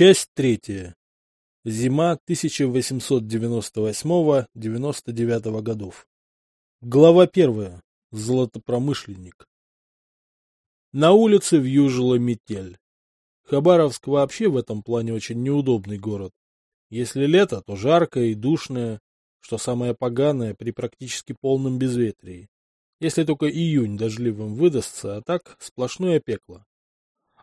Часть третья. Зима 1898-99 годов. Глава первая. Золотопромышленник. На улице вьюжила метель. Хабаровск вообще в этом плане очень неудобный город. Если лето, то жаркое и душное, что самое поганое при практически полном безветрии. Если только июнь дождливым выдастся, а так сплошное пекло.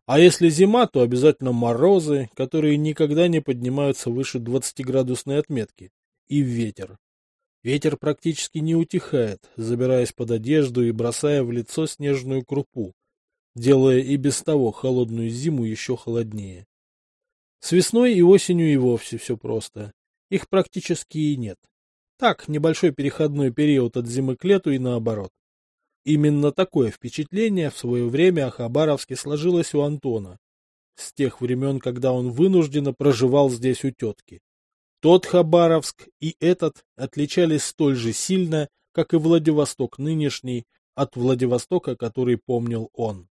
А если зима, то обязательно морозы, которые никогда не поднимаются выше 20-градусной отметки, и ветер. Ветер практически не утихает, забираясь под одежду и бросая в лицо снежную крупу, делая и без того холодную зиму еще холоднее. С весной и осенью и вовсе все просто. Их практически и нет. Так, небольшой переходной период от зимы к лету и наоборот. Именно такое впечатление в свое время о Хабаровске сложилось у Антона, с тех времен, когда он вынужденно проживал здесь у тетки. Тот Хабаровск и этот отличались столь же сильно, как и Владивосток нынешний, от Владивостока, который помнил он.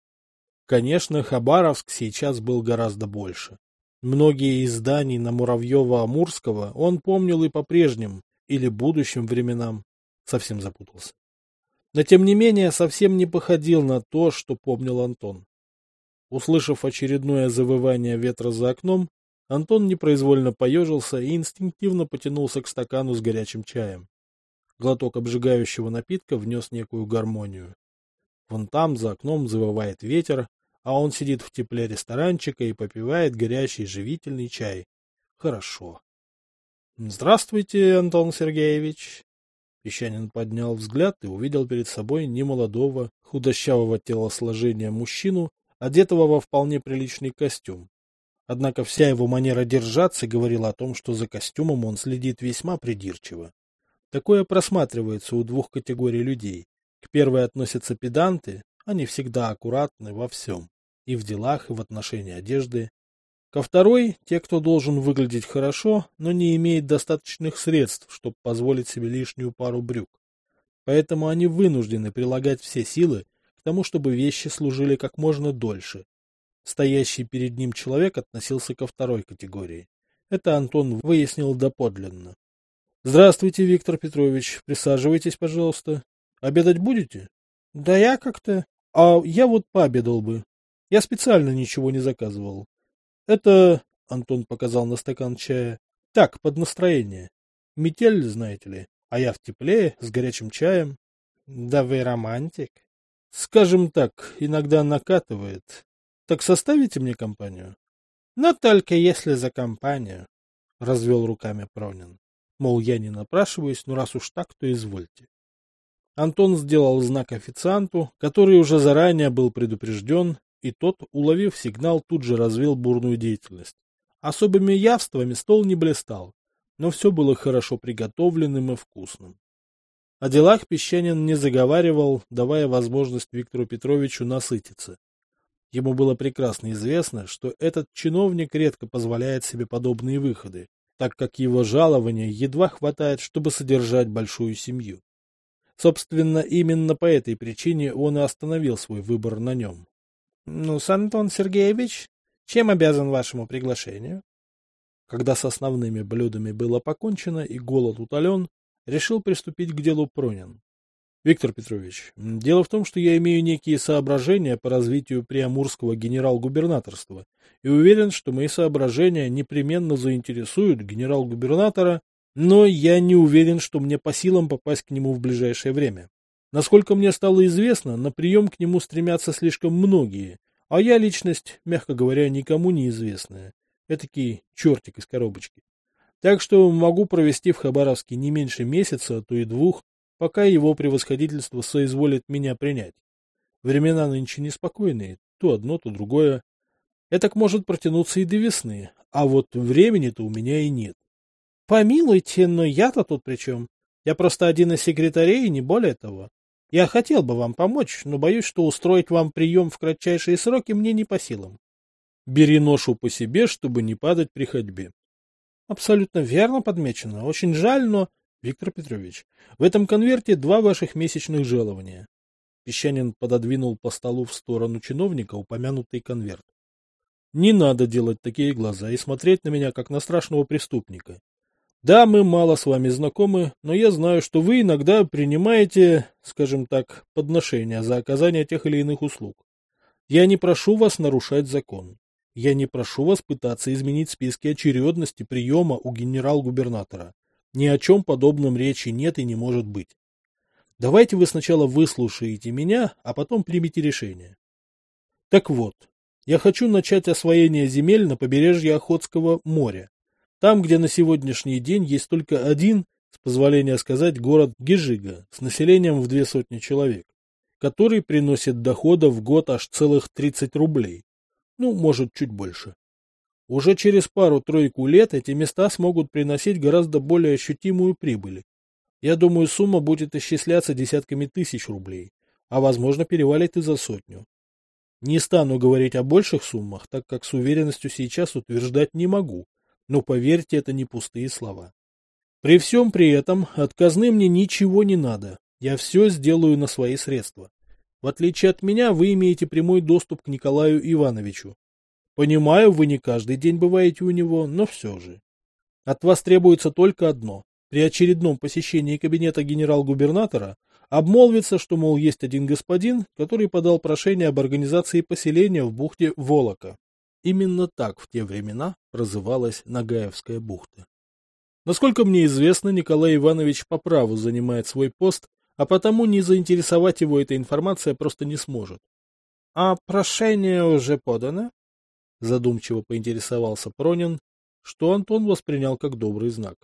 Конечно, Хабаровск сейчас был гораздо больше. Многие из зданий на Муравьева-Амурского он помнил и по прежним или будущим временам. Совсем запутался но тем не менее совсем не походил на то, что помнил Антон. Услышав очередное завывание ветра за окном, Антон непроизвольно поежился и инстинктивно потянулся к стакану с горячим чаем. Глоток обжигающего напитка внес некую гармонию. Вон там, за окном, завывает ветер, а он сидит в тепле ресторанчика и попивает горячий живительный чай. Хорошо. — Здравствуйте, Антон Сергеевич. Песчанин поднял взгляд и увидел перед собой немолодого, худощавого телосложения мужчину, одетого во вполне приличный костюм. Однако вся его манера держаться говорила о том, что за костюмом он следит весьма придирчиво. Такое просматривается у двух категорий людей. К первой относятся педанты, они всегда аккуратны во всем, и в делах, и в отношении одежды, Ко второй – те, кто должен выглядеть хорошо, но не имеет достаточных средств, чтобы позволить себе лишнюю пару брюк. Поэтому они вынуждены прилагать все силы к тому, чтобы вещи служили как можно дольше. Стоящий перед ним человек относился ко второй категории. Это Антон выяснил доподлинно. — Здравствуйте, Виктор Петрович. Присаживайтесь, пожалуйста. Обедать будете? — Да я как-то... А я вот пообедал бы. Я специально ничего не заказывал. Это, Антон показал на стакан чая, так, под настроение. Метель, знаете ли, а я в тепле, с горячим чаем. Да вы романтик. Скажем так, иногда накатывает. Так составите мне компанию? Но только если за компанию, — развел руками Пронин. Мол, я не напрашиваюсь, но раз уж так, то извольте. Антон сделал знак официанту, который уже заранее был предупрежден, и тот, уловив сигнал, тут же развил бурную деятельность. Особыми явствами стол не блистал, но все было хорошо приготовленным и вкусным. О делах Песчанин не заговаривал, давая возможность Виктору Петровичу насытиться. Ему было прекрасно известно, что этот чиновник редко позволяет себе подобные выходы, так как его жалования едва хватает, чтобы содержать большую семью. Собственно, именно по этой причине он и остановил свой выбор на нем. Ну, Антон Сергеевич, чем обязан вашему приглашению? Когда с основными блюдами было покончено и голод утолен, решил приступить к делу Пронин. Виктор Петрович, дело в том, что я имею некие соображения по развитию приамурского генерал-губернаторства и уверен, что мои соображения непременно заинтересуют генерал-губернатора, но я не уверен, что мне по силам попасть к нему в ближайшее время. Насколько мне стало известно, на прием к нему стремятся слишком многие, а я личность, мягко говоря, никому неизвестная. Этакий чертик из коробочки. Так что могу провести в Хабаровске не меньше месяца, а то и двух, пока его превосходительство соизволит меня принять. Времена нынче неспокойные, то одно, то другое. Это может протянуться и до весны, а вот времени-то у меня и нет. Помилуйте, но я-то тут при чем? Я просто один из секретарей, не более того. Я хотел бы вам помочь, но боюсь, что устроить вам прием в кратчайшие сроки мне не по силам. Бери ношу по себе, чтобы не падать при ходьбе. Абсолютно верно подмечено. Очень жаль, но... Виктор Петрович, в этом конверте два ваших месячных жалования. Песчанин пододвинул по столу в сторону чиновника упомянутый конверт. Не надо делать такие глаза и смотреть на меня, как на страшного преступника. Да, мы мало с вами знакомы, но я знаю, что вы иногда принимаете, скажем так, подношения за оказание тех или иных услуг. Я не прошу вас нарушать закон. Я не прошу вас пытаться изменить списки очередности приема у генерал-губернатора. Ни о чем подобном речи нет и не может быть. Давайте вы сначала выслушаете меня, а потом примите решение. Так вот, я хочу начать освоение земель на побережье Охотского моря. Там, где на сегодняшний день есть только один, с позволения сказать, город Гежига с населением в две сотни человек, который приносит дохода в год аж целых 30 рублей. Ну, может, чуть больше. Уже через пару-тройку лет эти места смогут приносить гораздо более ощутимую прибыль. Я думаю, сумма будет исчисляться десятками тысяч рублей, а возможно перевалит и за сотню. Не стану говорить о больших суммах, так как с уверенностью сейчас утверждать не могу, но поверьте, это не пустые слова. При всем при этом от казны мне ничего не надо. Я все сделаю на свои средства. В отличие от меня, вы имеете прямой доступ к Николаю Ивановичу. Понимаю, вы не каждый день бываете у него, но все же. От вас требуется только одно. При очередном посещении кабинета генерал-губернатора обмолвиться, что, мол, есть один господин, который подал прошение об организации поселения в бухте Волока. Именно так в те времена прозывалась Нагаевская бухта. Насколько мне известно, Николай Иванович по праву занимает свой пост, а потому не заинтересовать его эта информация просто не сможет. — А прошение уже подано? — задумчиво поинтересовался Пронин, что Антон воспринял как добрый знак.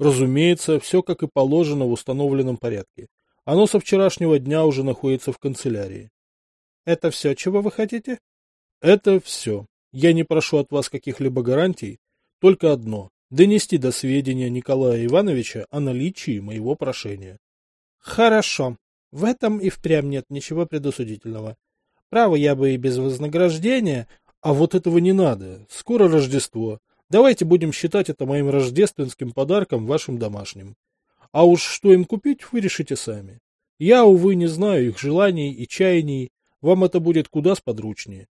Разумеется, все как и положено в установленном порядке. Оно со вчерашнего дня уже находится в канцелярии. — Это все, чего вы хотите? — Это все. Я не прошу от вас каких-либо гарантий, только одно – донести до сведения Николая Ивановича о наличии моего прошения. Хорошо. В этом и впрямь нет ничего предосудительного. Право, я бы и без вознаграждения, а вот этого не надо. Скоро Рождество. Давайте будем считать это моим рождественским подарком вашим домашним. А уж что им купить, вы решите сами. Я, увы, не знаю их желаний и чаяний, вам это будет куда сподручнее.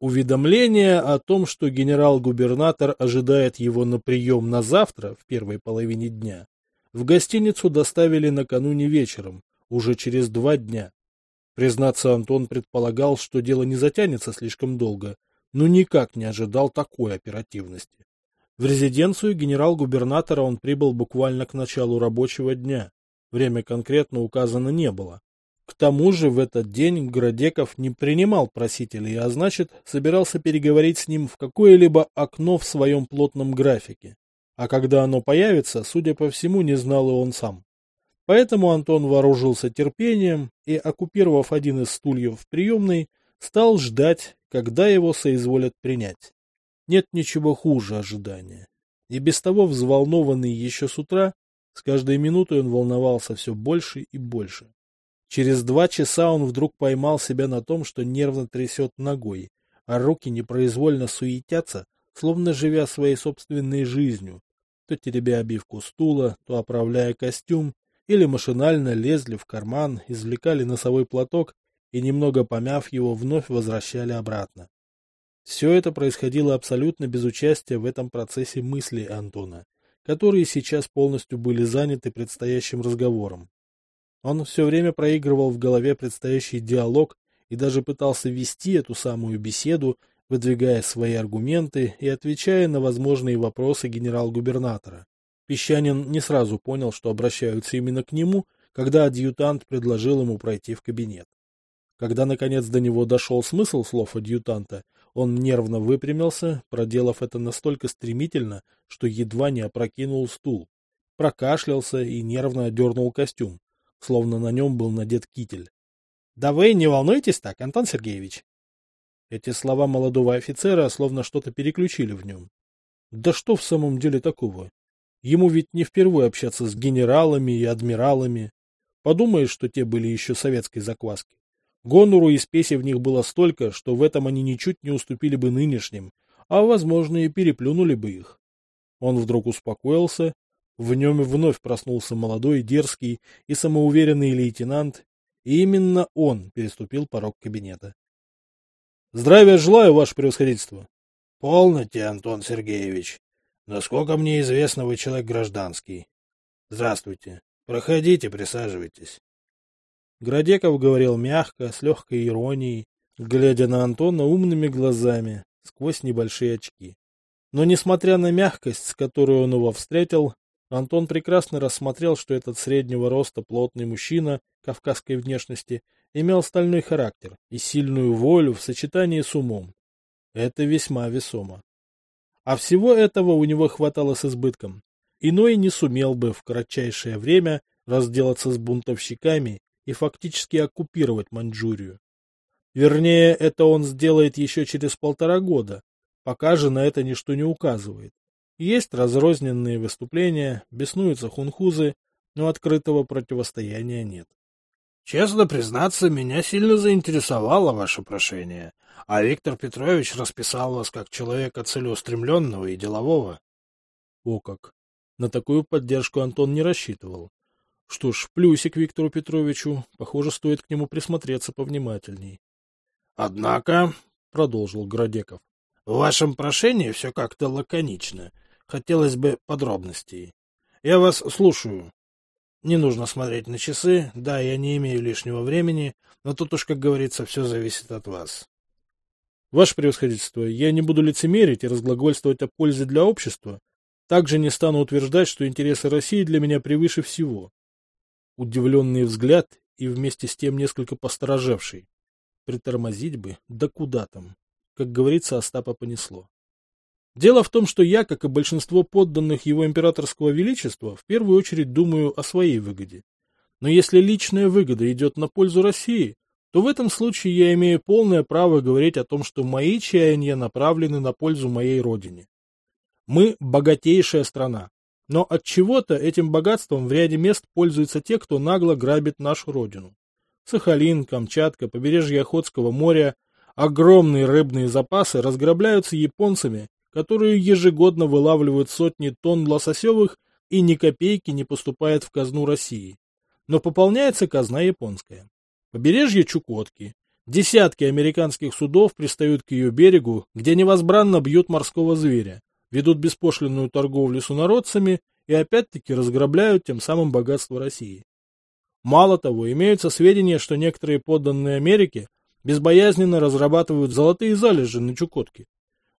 Уведомление о том, что генерал-губернатор ожидает его на прием на завтра, в первой половине дня, в гостиницу доставили накануне вечером, уже через два дня. Признаться, Антон предполагал, что дело не затянется слишком долго, но никак не ожидал такой оперативности. В резиденцию генерал-губернатора он прибыл буквально к началу рабочего дня. Время конкретно указано не было. К тому же в этот день Градеков не принимал просителей, а значит, собирался переговорить с ним в какое-либо окно в своем плотном графике. А когда оно появится, судя по всему, не знал и он сам. Поэтому Антон вооружился терпением и, оккупировав один из стульев в приемной, стал ждать, когда его соизволят принять. Нет ничего хуже ожидания. И без того взволнованный еще с утра, с каждой минутой он волновался все больше и больше. Через два часа он вдруг поймал себя на том, что нервно трясет ногой, а руки непроизвольно суетятся, словно живя своей собственной жизнью, то теребя обивку стула, то оправляя костюм, или машинально лезли в карман, извлекали носовой платок и, немного помяв его, вновь возвращали обратно. Все это происходило абсолютно без участия в этом процессе мыслей Антона, которые сейчас полностью были заняты предстоящим разговором. Он все время проигрывал в голове предстоящий диалог и даже пытался вести эту самую беседу, выдвигая свои аргументы и отвечая на возможные вопросы генерал-губернатора. Песчанин не сразу понял, что обращаются именно к нему, когда адъютант предложил ему пройти в кабинет. Когда, наконец, до него дошел смысл слов адъютанта, он нервно выпрямился, проделав это настолько стремительно, что едва не опрокинул стул. Прокашлялся и нервно одернул костюм словно на нем был надет китель. — Да вы не волнуйтесь так, Антон Сергеевич. Эти слова молодого офицера словно что-то переключили в нем. Да что в самом деле такого? Ему ведь не впервые общаться с генералами и адмиралами. Подумаешь, что те были еще советской закваски. Гонору и спеси в них было столько, что в этом они ничуть не уступили бы нынешним, а, возможно, и переплюнули бы их. Он вдруг успокоился в нем вновь проснулся молодой, дерзкий и самоуверенный лейтенант, и именно он переступил порог кабинета. Здравия желаю, ваше превосходительство. Полноте, Антон Сергеевич. Насколько мне известно, вы человек гражданский. Здравствуйте. Проходите, присаживайтесь. Градеков говорил мягко, с легкой иронией, глядя на Антона умными глазами, сквозь небольшие очки. Но, несмотря на мягкость, с которой он его встретил, Антон прекрасно рассмотрел, что этот среднего роста плотный мужчина кавказской внешности имел стальной характер и сильную волю в сочетании с умом. Это весьма весомо. А всего этого у него хватало с избытком. Иной не сумел бы в кратчайшее время разделаться с бунтовщиками и фактически оккупировать Маньчжурию. Вернее, это он сделает еще через полтора года, пока же на это ничто не указывает. Есть разрозненные выступления, беснуются хунхузы, но открытого противостояния нет. Честно признаться, меня сильно заинтересовало ваше прошение, а Виктор Петрович расписал вас как человека целеустремленного и делового. О как! На такую поддержку Антон не рассчитывал. Что ж, плюсик Виктору Петровичу, похоже, стоит к нему присмотреться повнимательней. — Однако, — продолжил Градеков, — в вашем прошении все как-то лаконично. Хотелось бы подробностей. Я вас слушаю. Не нужно смотреть на часы. Да, я не имею лишнего времени, но тут уж, как говорится, все зависит от вас. Ваше превосходительство, я не буду лицемерить и разглагольствовать о пользе для общества. Также не стану утверждать, что интересы России для меня превыше всего. Удивленный взгляд и вместе с тем несколько посторожевший. Притормозить бы, да куда там. Как говорится, Остапа понесло. Дело в том, что я, как и большинство подданных его императорского величества, в первую очередь думаю о своей выгоде. Но если личная выгода идет на пользу России, то в этом случае я имею полное право говорить о том, что мои чаяния направлены на пользу моей родине. Мы богатейшая страна, но от чего-то этим богатством в ряде мест пользуются те, кто нагло грабит нашу родину. Сахалин, Камчатка, побережье Охотского моря, огромные рыбные запасы разграбляются японцами которую ежегодно вылавливают сотни тонн лососевых и ни копейки не поступает в казну России. Но пополняется казна японская. Побережье Чукотки. Десятки американских судов пристают к ее берегу, где невозбранно бьют морского зверя, ведут беспошлинную торговлю с инородцами и опять-таки разграбляют тем самым богатство России. Мало того, имеются сведения, что некоторые подданные Америке безбоязненно разрабатывают золотые залежи на Чукотке,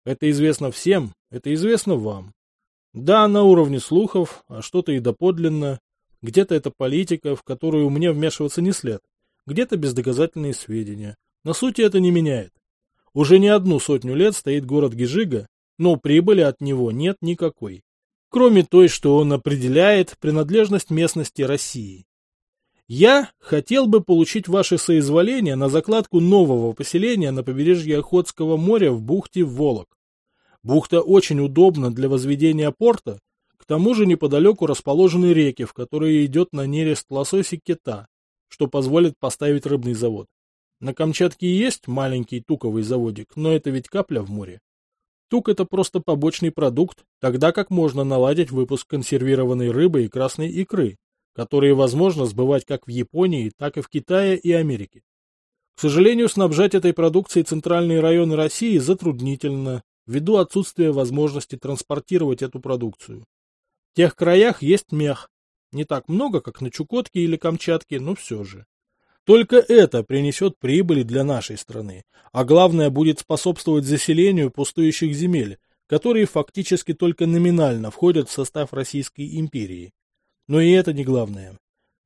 это известно всем, это известно вам. Да, на уровне слухов, а что-то и доподлинно. Где-то это политика, в которую мне вмешиваться не след. Где-то бездоказательные сведения. На сути это не меняет. Уже не одну сотню лет стоит город Гижига, но прибыли от него нет никакой. Кроме той, что он определяет принадлежность местности России. Я хотел бы получить ваше соизволение на закладку нового поселения на побережье Охотского моря в бухте Волок. Бухта очень удобна для возведения порта, к тому же неподалеку расположены реки, в которые идет на нерест лосось и кита, что позволит поставить рыбный завод. На Камчатке есть маленький туковый заводик, но это ведь капля в море. Тук – это просто побочный продукт, тогда как можно наладить выпуск консервированной рыбы и красной икры, которые возможно сбывать как в Японии, так и в Китае и Америке. К сожалению, снабжать этой продукцией центральные районы России затруднительно, ввиду отсутствия возможности транспортировать эту продукцию. В тех краях есть мех. Не так много, как на Чукотке или Камчатке, но все же. Только это принесет прибыли для нашей страны, а главное будет способствовать заселению пустующих земель, которые фактически только номинально входят в состав Российской империи. Но и это не главное.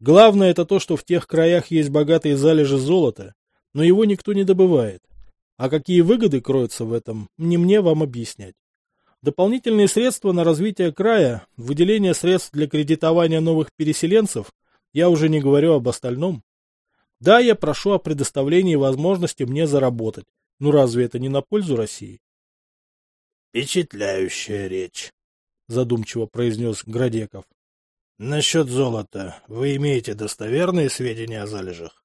Главное это то, что в тех краях есть богатые залежи золота, но его никто не добывает. А какие выгоды кроются в этом, не мне вам объяснять. Дополнительные средства на развитие края, выделение средств для кредитования новых переселенцев, я уже не говорю об остальном. Да, я прошу о предоставлении возможности мне заработать. Ну разве это не на пользу России? Впечатляющая речь, задумчиво произнес Градеков. Насчет золота. Вы имеете достоверные сведения о залежах?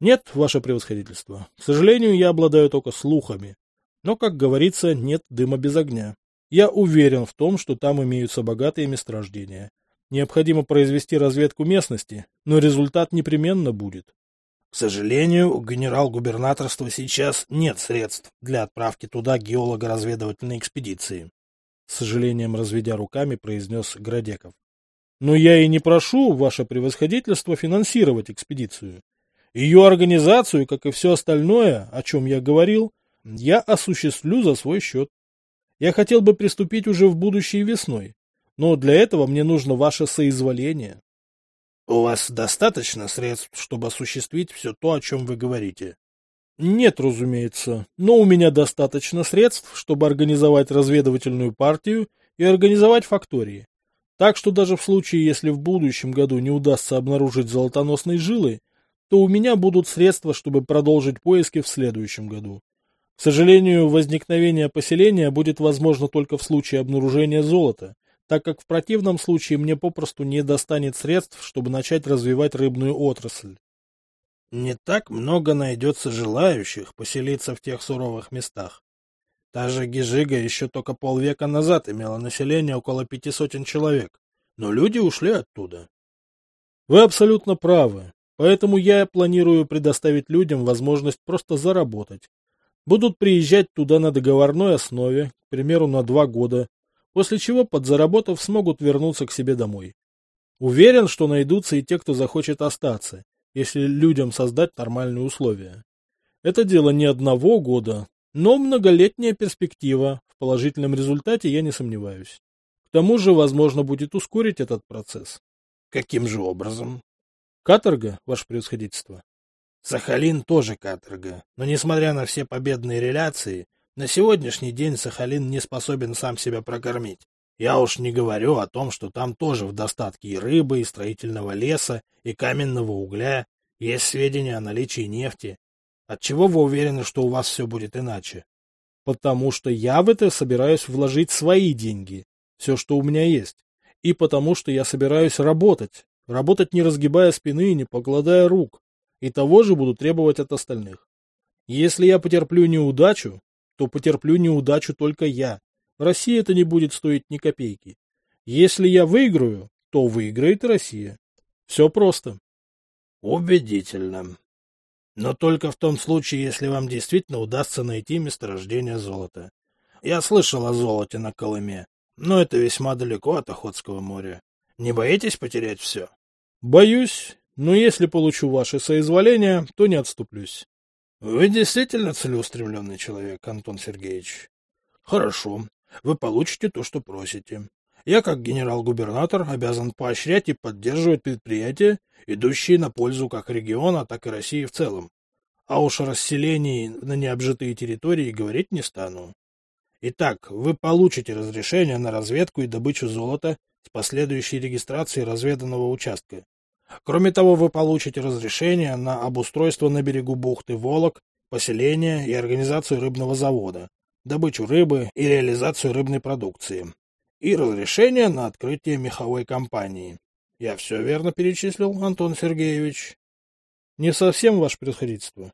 Нет, ваше превосходительство. К сожалению, я обладаю только слухами. Но, как говорится, нет дыма без огня. Я уверен в том, что там имеются богатые месторождения. Необходимо произвести разведку местности, но результат непременно будет. К сожалению, у генерал-губернаторства сейчас нет средств для отправки туда геолого-разведывательной экспедиции. С сожалением разведя руками, произнес Градеков. Но я и не прошу, ваше превосходительство, финансировать экспедицию. Ее организацию, как и все остальное, о чем я говорил, я осуществлю за свой счет. Я хотел бы приступить уже в будущей весной, но для этого мне нужно ваше соизволение. У вас достаточно средств, чтобы осуществить все то, о чем вы говорите? Нет, разумеется, но у меня достаточно средств, чтобы организовать разведывательную партию и организовать фактории. Так что даже в случае, если в будущем году не удастся обнаружить золотоносные жилы, то у меня будут средства, чтобы продолжить поиски в следующем году. К сожалению, возникновение поселения будет возможно только в случае обнаружения золота, так как в противном случае мне попросту не достанет средств, чтобы начать развивать рыбную отрасль. Не так много найдется желающих поселиться в тех суровых местах. Та же Гижига еще только полвека назад имела население около пяти сотен человек, но люди ушли оттуда. Вы абсолютно правы, поэтому я планирую предоставить людям возможность просто заработать. Будут приезжать туда на договорной основе, к примеру, на два года, после чего, подзаработав, смогут вернуться к себе домой. Уверен, что найдутся и те, кто захочет остаться, если людям создать нормальные условия. Это дело не одного года, но многолетняя перспектива, в положительном результате я не сомневаюсь. К тому же, возможно, будет ускорить этот процесс. Каким же образом? Каторга, ваше превосходительство. Сахалин тоже каторга, но несмотря на все победные реляции, на сегодняшний день Сахалин не способен сам себя прокормить. Я уж не говорю о том, что там тоже в достатке и рыбы, и строительного леса, и каменного угля, есть сведения о наличии нефти. Отчего вы уверены, что у вас все будет иначе? Потому что я в это собираюсь вложить свои деньги, все, что у меня есть. И потому что я собираюсь работать, работать не разгибая спины и не покладая рук. И того же буду требовать от остальных. Если я потерплю неудачу, то потерплю неудачу только я. России это не будет стоить ни копейки. Если я выиграю, то выиграет Россия. Все просто. Убедительно. Но только в том случае, если вам действительно удастся найти месторождение золота. Я слышал о золоте на Колыме, но это весьма далеко от Охотского моря. Не боитесь потерять все? Боюсь, но если получу ваше соизволение, то не отступлюсь. Вы действительно целеустремленный человек, Антон Сергеевич. Хорошо, вы получите то, что просите. Я, как генерал-губернатор, обязан поощрять и поддерживать предприятия, идущие на пользу как региона, так и России в целом. А уж о расселении на необжитые территории говорить не стану. Итак, вы получите разрешение на разведку и добычу золота с последующей регистрацией разведанного участка. Кроме того, вы получите разрешение на обустройство на берегу бухты Волок, поселение и организацию рыбного завода, добычу рыбы и реализацию рыбной продукции и разрешение на открытие меховой компании. Я все верно перечислил, Антон Сергеевич? Не совсем, ваше превосходительство.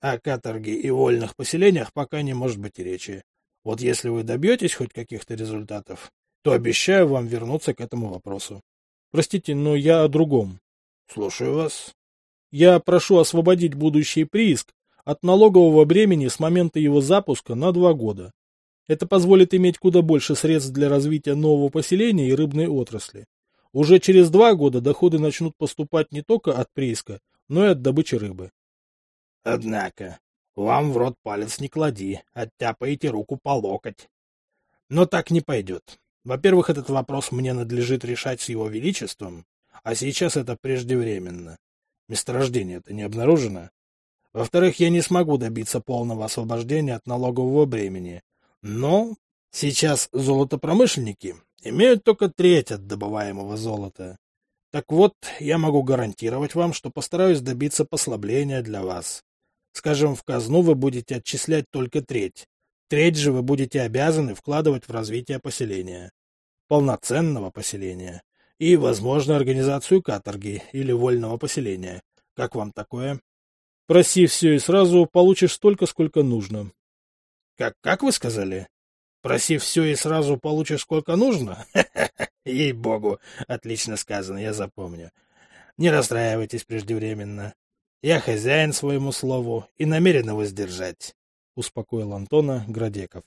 О каторге и вольных поселениях пока не может быть и речи. Вот если вы добьетесь хоть каких-то результатов, то обещаю вам вернуться к этому вопросу. Простите, но я о другом. Слушаю вас. Я прошу освободить будущий прииск от налогового бремени с момента его запуска на два года. Это позволит иметь куда больше средств для развития нового поселения и рыбной отрасли. Уже через два года доходы начнут поступать не только от прииска, но и от добычи рыбы. Однако, вам в рот палец не клади, оттяпаете руку по локоть. Но так не пойдет. Во-первых, этот вопрос мне надлежит решать с его величеством, а сейчас это преждевременно. Месторождение это не обнаружено. Во-вторых, я не смогу добиться полного освобождения от налогового бремени, но сейчас золотопромышленники имеют только треть от добываемого золота. Так вот, я могу гарантировать вам, что постараюсь добиться послабления для вас. Скажем, в казну вы будете отчислять только треть. Треть же вы будете обязаны вкладывать в развитие поселения. Полноценного поселения. И, возможно, организацию каторги или вольного поселения. Как вам такое? Проси все и сразу получишь столько, сколько нужно. Как, как вы сказали? Проси все и сразу получишь сколько нужно? Ей-богу, отлично сказано, я запомню. Не расстраивайтесь преждевременно. Я хозяин своему слову и намерен его сдержать, — успокоил Антона Градеков.